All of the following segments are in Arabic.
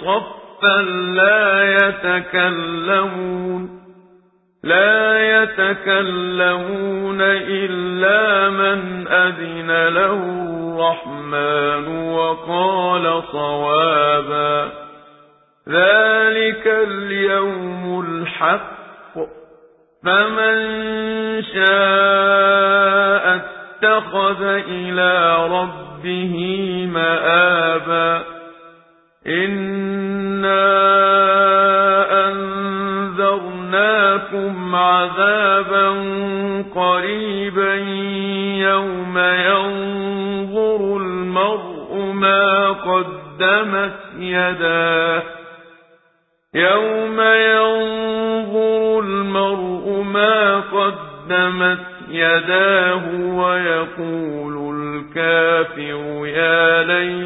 صفا لا يتكلمون لا يتكلمون إلا من أذن له الرحمن وقال صوابا. ذلك اليوم الحق فمن شاء اتخذ إلى ربه مآبا. إِنَّا لكم عذابا قريبا يوم ينظر المرء ما قدمت يداه يوم ينظر المرء ما قدمت يداه ويقول الكافر يا ليتني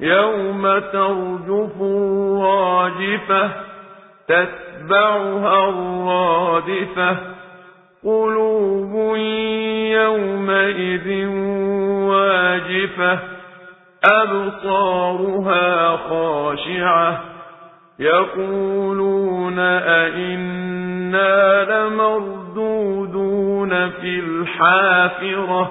يوم ترجف الراجفة تتبعها الرادفة قلوب يومئذ واجفة أبصارها خاشعة يقولون أئنا لمردودون في الحافرة